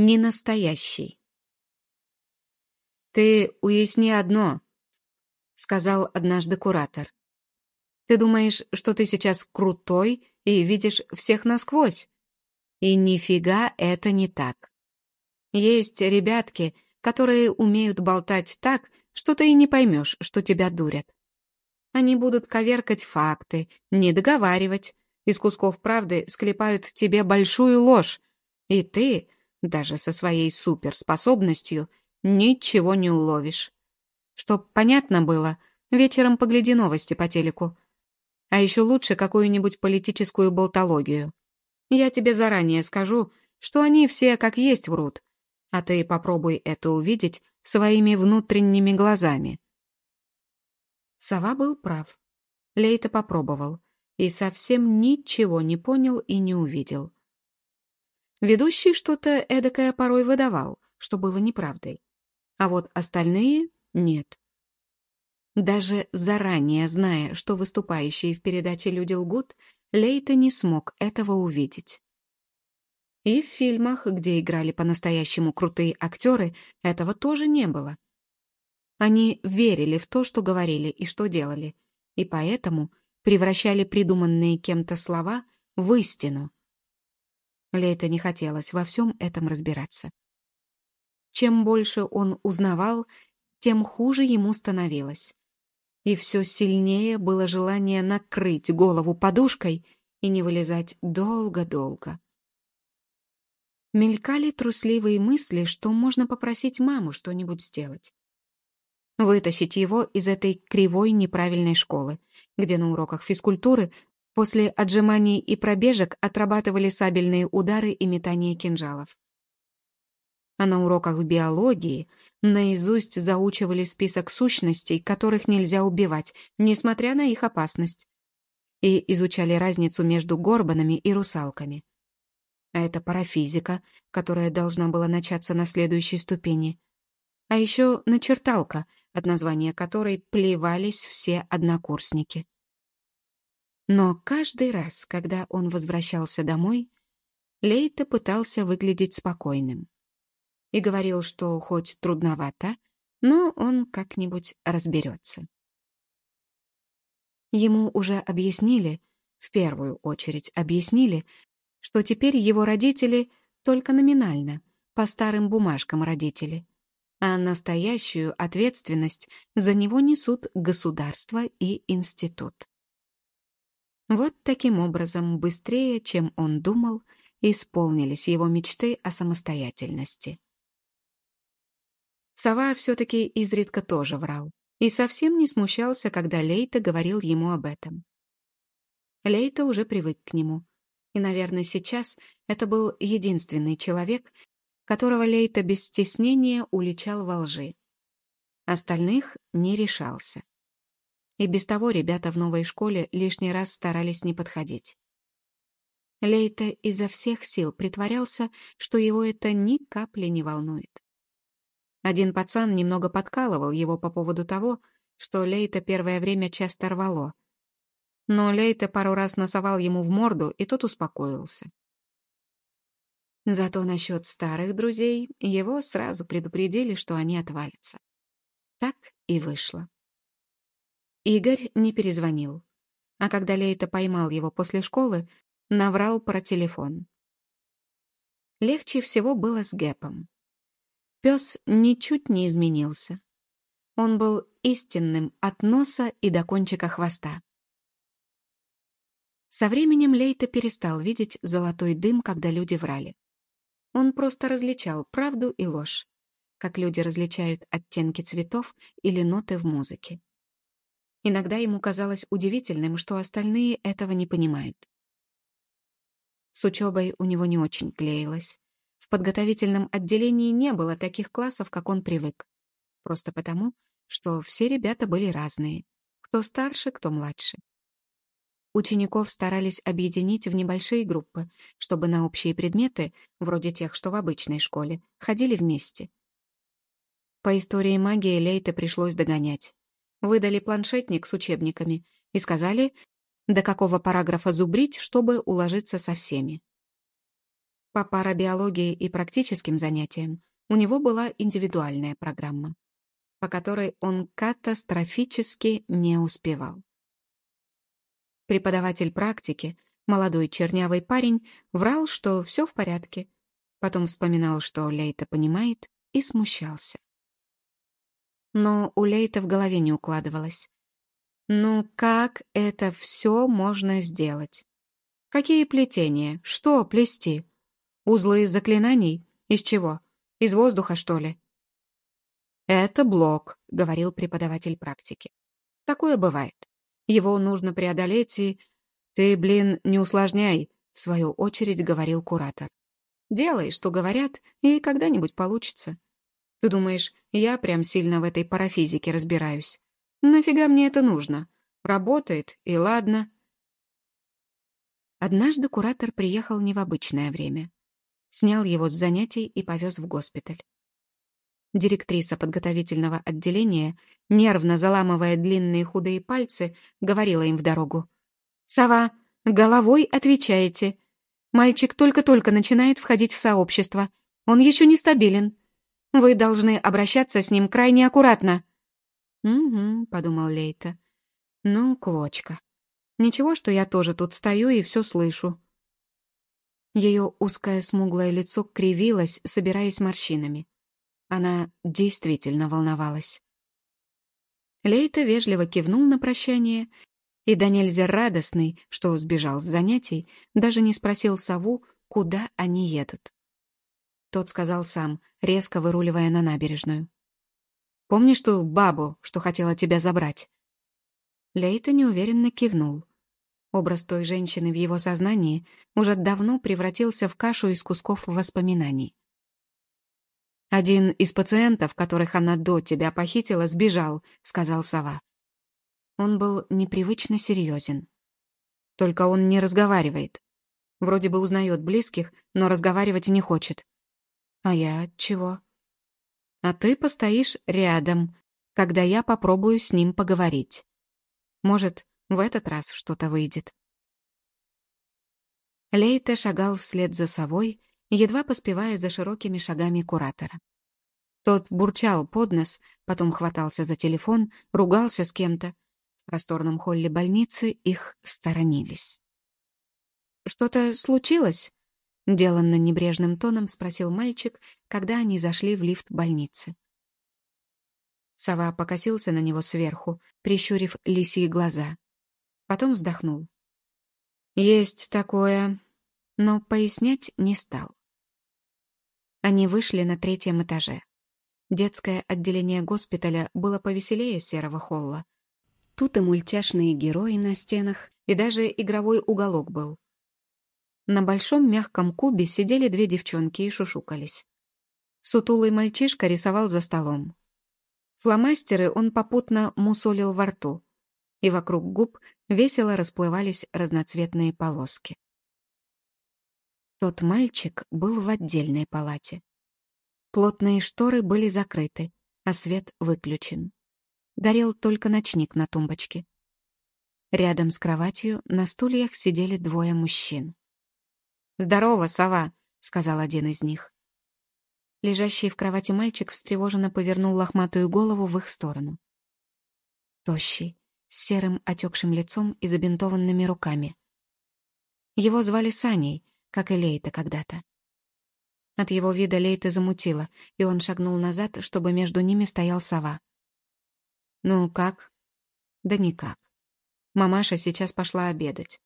не настоящий. «Ты уясни одно», — сказал однажды куратор. «Ты думаешь, что ты сейчас крутой и видишь всех насквозь? И нифига это не так. Есть ребятки, которые умеют болтать так, что ты и не поймешь, что тебя дурят. Они будут коверкать факты, не договаривать, из кусков правды склепают тебе большую ложь, и ты, даже со своей суперспособностью, ничего не уловишь. Чтоб понятно было, вечером погляди новости по телеку. А еще лучше какую-нибудь политическую болтологию. Я тебе заранее скажу, что они все как есть врут, а ты попробуй это увидеть своими внутренними глазами. Сова был прав. Лейта попробовал и совсем ничего не понял и не увидел. Ведущий что-то эдакое порой выдавал, что было неправдой. А вот остальные — нет. Даже заранее зная, что выступающие в передаче люди лгут, Лейта не смог этого увидеть. И в фильмах, где играли по-настоящему крутые актеры, этого тоже не было. Они верили в то, что говорили и что делали, и поэтому превращали придуманные кем-то слова в истину. Лейта не хотелось во всем этом разбираться. Чем больше он узнавал, тем хуже ему становилось. И все сильнее было желание накрыть голову подушкой и не вылезать долго-долго. Мелькали трусливые мысли, что можно попросить маму что-нибудь сделать. Вытащить его из этой кривой неправильной школы, где на уроках физкультуры после отжиманий и пробежек отрабатывали сабельные удары и метание кинжалов. А на уроках биологии наизусть заучивали список сущностей, которых нельзя убивать, несмотря на их опасность, и изучали разницу между горбанами и русалками. А это парафизика, которая должна была начаться на следующей ступени. А еще начерталка, от названия которой плевались все однокурсники. Но каждый раз, когда он возвращался домой, Лейта пытался выглядеть спокойным. И говорил, что хоть трудновато, но он как-нибудь разберется. Ему уже объяснили, в первую очередь объяснили, что теперь его родители только номинально, по старым бумажкам родители, а настоящую ответственность за него несут государство и институт. Вот таким образом, быстрее, чем он думал, исполнились его мечты о самостоятельности. Сова все-таки изредка тоже врал и совсем не смущался, когда Лейта говорил ему об этом. Лейта уже привык к нему, и, наверное, сейчас это был единственный человек, которого Лейта без стеснения уличал во лжи. Остальных не решался. И без того ребята в новой школе лишний раз старались не подходить. Лейта изо всех сил притворялся, что его это ни капли не волнует. Один пацан немного подкалывал его по поводу того, что Лейта первое время часто рвало, но Лейте пару раз носовал ему в морду, и тот успокоился. Зато насчет старых друзей его сразу предупредили, что они отвалятся. Так и вышло. Игорь не перезвонил, а когда Лейта поймал его после школы, наврал про телефон. Легче всего было с Гэпом. Пес ничуть не изменился. Он был истинным от носа и до кончика хвоста. Со временем Лейта перестал видеть золотой дым, когда люди врали. Он просто различал правду и ложь, как люди различают оттенки цветов или ноты в музыке. Иногда ему казалось удивительным, что остальные этого не понимают. С учебой у него не очень клеилось. В подготовительном отделении не было таких классов, как он привык. Просто потому, что все ребята были разные. Кто старше, кто младше. Учеников старались объединить в небольшие группы, чтобы на общие предметы, вроде тех, что в обычной школе, ходили вместе. По истории магии Лейте пришлось догонять. Выдали планшетник с учебниками и сказали, до какого параграфа зубрить, чтобы уложиться со всеми. По парабиологии и практическим занятиям у него была индивидуальная программа, по которой он катастрофически не успевал. Преподаватель практики, молодой чернявый парень, врал, что все в порядке. Потом вспоминал, что Лейта понимает, и смущался. Но у Лейта в голове не укладывалось. Ну как это все можно сделать? Какие плетения? Что плести? Узлы из заклинаний? Из чего? Из воздуха, что ли? «Это блок», — говорил преподаватель практики. «Такое бывает. Его нужно преодолеть и...» «Ты, блин, не усложняй», — в свою очередь говорил куратор. «Делай, что говорят, и когда-нибудь получится. Ты думаешь, я прям сильно в этой парафизике разбираюсь? Нафига мне это нужно? Работает, и ладно». Однажды куратор приехал не в обычное время. Снял его с занятий и повез в госпиталь. Директриса подготовительного отделения, нервно заламывая длинные худые пальцы, говорила им в дорогу. «Сова, головой отвечаете. Мальчик только-только начинает входить в сообщество. Он еще не стабилен. Вы должны обращаться с ним крайне аккуратно». «Угу», — подумал Лейта. «Ну, квочка. Ничего, что я тоже тут стою и все слышу». Ее узкое смуглое лицо кривилось, собираясь морщинами. Она действительно волновалась. Лейта вежливо кивнул на прощание, и да нельзя радостный, что сбежал с занятий, даже не спросил сову, куда они едут. Тот сказал сам, резко выруливая на набережную. «Помнишь ту бабу, что хотела тебя забрать?» Лейта неуверенно кивнул. Образ той женщины в его сознании уже давно превратился в кашу из кусков воспоминаний. «Один из пациентов, которых она до тебя похитила, сбежал», — сказал сова. Он был непривычно серьезен. Только он не разговаривает. Вроде бы узнает близких, но разговаривать не хочет. А я чего? А ты постоишь рядом, когда я попробую с ним поговорить. Может, в этот раз что-то выйдет. Лейте шагал вслед за совой, едва поспевая за широкими шагами куратора. Тот бурчал под нос, потом хватался за телефон, ругался с кем-то. В просторном холле больницы их сторонились. «Что-то случилось?» — деланно небрежным тоном спросил мальчик, когда они зашли в лифт больницы. Сова покосился на него сверху, прищурив лисьи глаза. Потом вздохнул. «Есть такое...» но пояснять не стал. Они вышли на третьем этаже. Детское отделение госпиталя было повеселее серого холла. Тут и мультяшные герои на стенах, и даже игровой уголок был. На большом мягком кубе сидели две девчонки и шушукались. Сутулый мальчишка рисовал за столом. Фломастеры он попутно мусолил во рту, и вокруг губ весело расплывались разноцветные полоски. Тот мальчик был в отдельной палате. Плотные шторы были закрыты, а свет выключен. Горел только ночник на тумбочке. Рядом с кроватью на стульях сидели двое мужчин. «Здорово, сова!» — сказал один из них. Лежащий в кровати мальчик встревоженно повернул лохматую голову в их сторону. Тощий, с серым отекшим лицом и забинтованными руками. Его звали Саней, как и Лейта когда-то. От его вида Лейта замутила, и он шагнул назад, чтобы между ними стоял сова. «Ну, как?» «Да никак. Мамаша сейчас пошла обедать.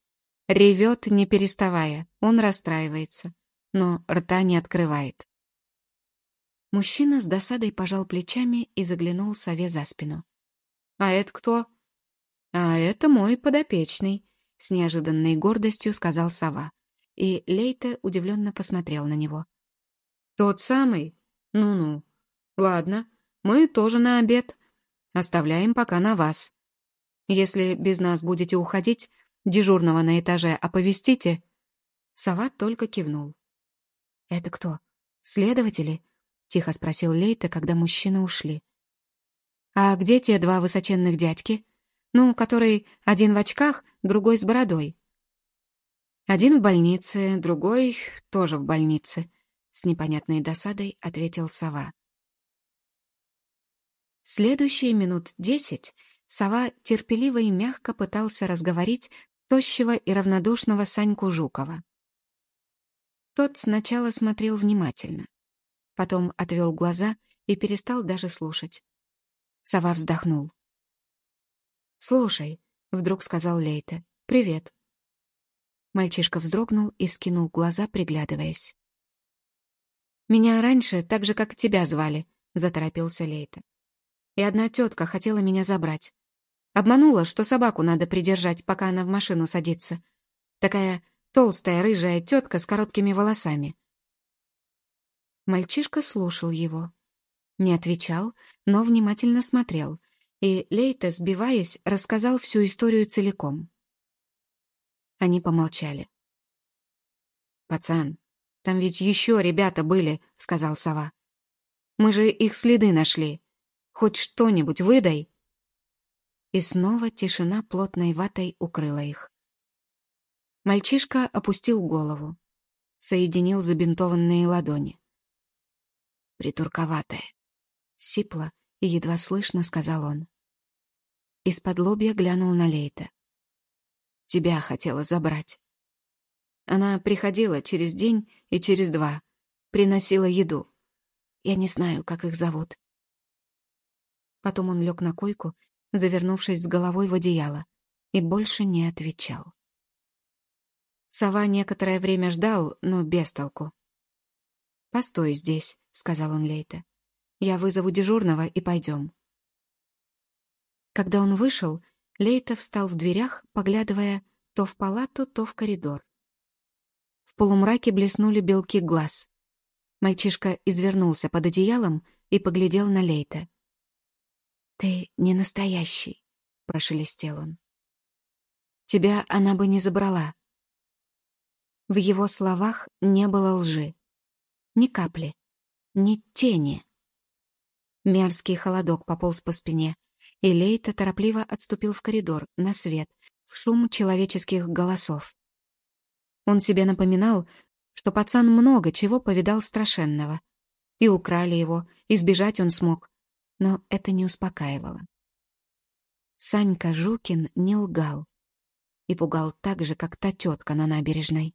Ревет, не переставая, он расстраивается, но рта не открывает». Мужчина с досадой пожал плечами и заглянул сове за спину. «А это кто?» «А это мой подопечный», — с неожиданной гордостью сказал сова и Лейте удивленно посмотрел на него. «Тот самый? Ну-ну. Ладно, мы тоже на обед. Оставляем пока на вас. Если без нас будете уходить, дежурного на этаже оповестите». Сова только кивнул. «Это кто? Следователи?» — тихо спросил Лейта, когда мужчины ушли. «А где те два высоченных дядьки? Ну, который один в очках, другой с бородой?» Один в больнице, другой тоже в больнице, с непонятной досадой ответил сова. Следующие минут десять сова терпеливо и мягко пытался разговорить тощего и равнодушного Саньку Жукова. Тот сначала смотрел внимательно, потом отвел глаза и перестал даже слушать. Сова вздохнул. «Слушай», — вдруг сказал Лейте, — «привет». Мальчишка вздрогнул и вскинул глаза, приглядываясь. «Меня раньше так же, как тебя звали», — заторопился Лейта и одна тетка хотела меня забрать. Обманула, что собаку надо придержать, пока она в машину садится. Такая толстая рыжая тетка с короткими волосами. Мальчишка слушал его. Не отвечал, но внимательно смотрел, и Лейта, сбиваясь, рассказал всю историю целиком. Они помолчали. «Пацан, там ведь еще ребята были», — сказал сова. «Мы же их следы нашли. Хоть что-нибудь выдай!» И снова тишина плотной ватой укрыла их. Мальчишка опустил голову, соединил забинтованные ладони. «Притурковатая», — сипло и едва слышно сказал он. Из-под лобья глянул на Лейта. «Тебя хотела забрать». Она приходила через день и через два, приносила еду. Я не знаю, как их зовут. Потом он лег на койку, завернувшись с головой в одеяло, и больше не отвечал. Сова некоторое время ждал, но без толку. «Постой здесь», — сказал он Лейте. «Я вызову дежурного и пойдем». Когда он вышел, Лейта встал в дверях, поглядывая то в палату, то в коридор. В полумраке блеснули белки глаз. Мальчишка извернулся под одеялом и поглядел на Лейта. «Ты не настоящий», — прошелестел он. «Тебя она бы не забрала». В его словах не было лжи. Ни капли, ни тени. Мерзкий холодок пополз по спине, и Лейта торопливо отступил в коридор, на свет, в шум человеческих голосов. Он себе напоминал, что пацан много чего повидал страшенного. И украли его, и сбежать он смог, но это не успокаивало. Санька Жукин не лгал и пугал так же, как та тетка на набережной.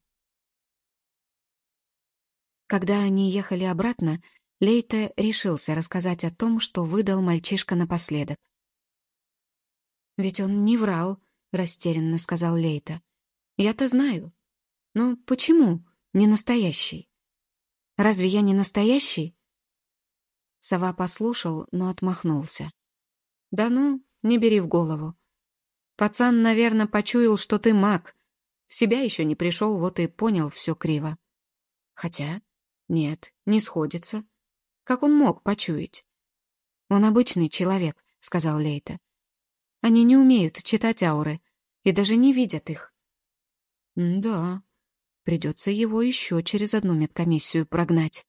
Когда они ехали обратно, Лейта решился рассказать о том, что выдал мальчишка напоследок. «Ведь он не врал», — растерянно сказал Лейта. «Я-то знаю. Но почему не настоящий? Разве я не настоящий?» Сова послушал, но отмахнулся. «Да ну, не бери в голову. Пацан, наверное, почуял, что ты маг. В себя еще не пришел, вот и понял все криво. Хотя, нет, не сходится. Как он мог почуять?» «Он обычный человек», — сказал Лейта. «Они не умеют читать ауры и даже не видят их». «Да, придется его еще через одну медкомиссию прогнать».